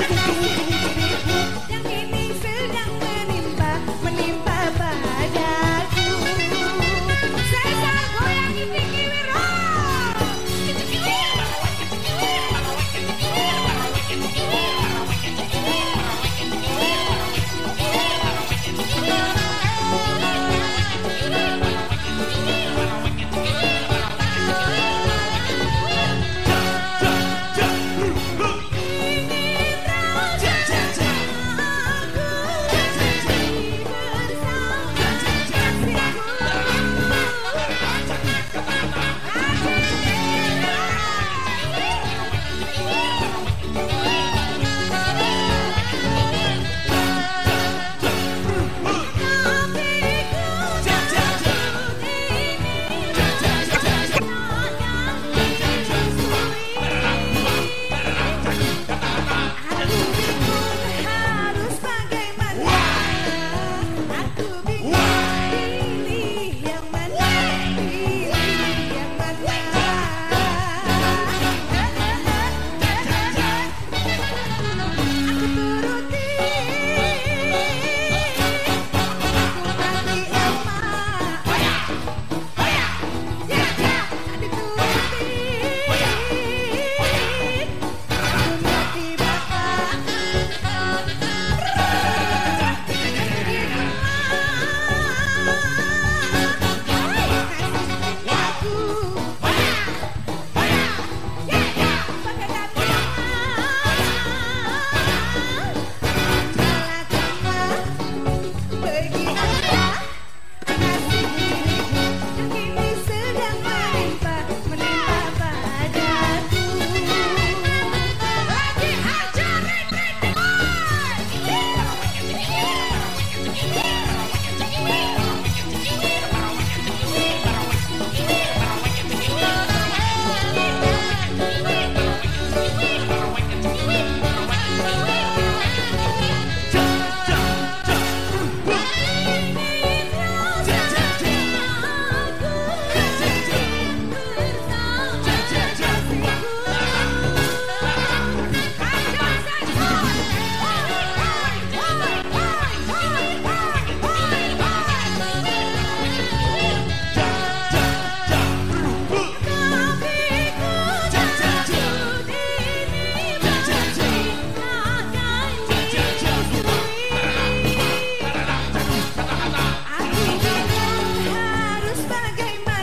tchum, tchum, tchum.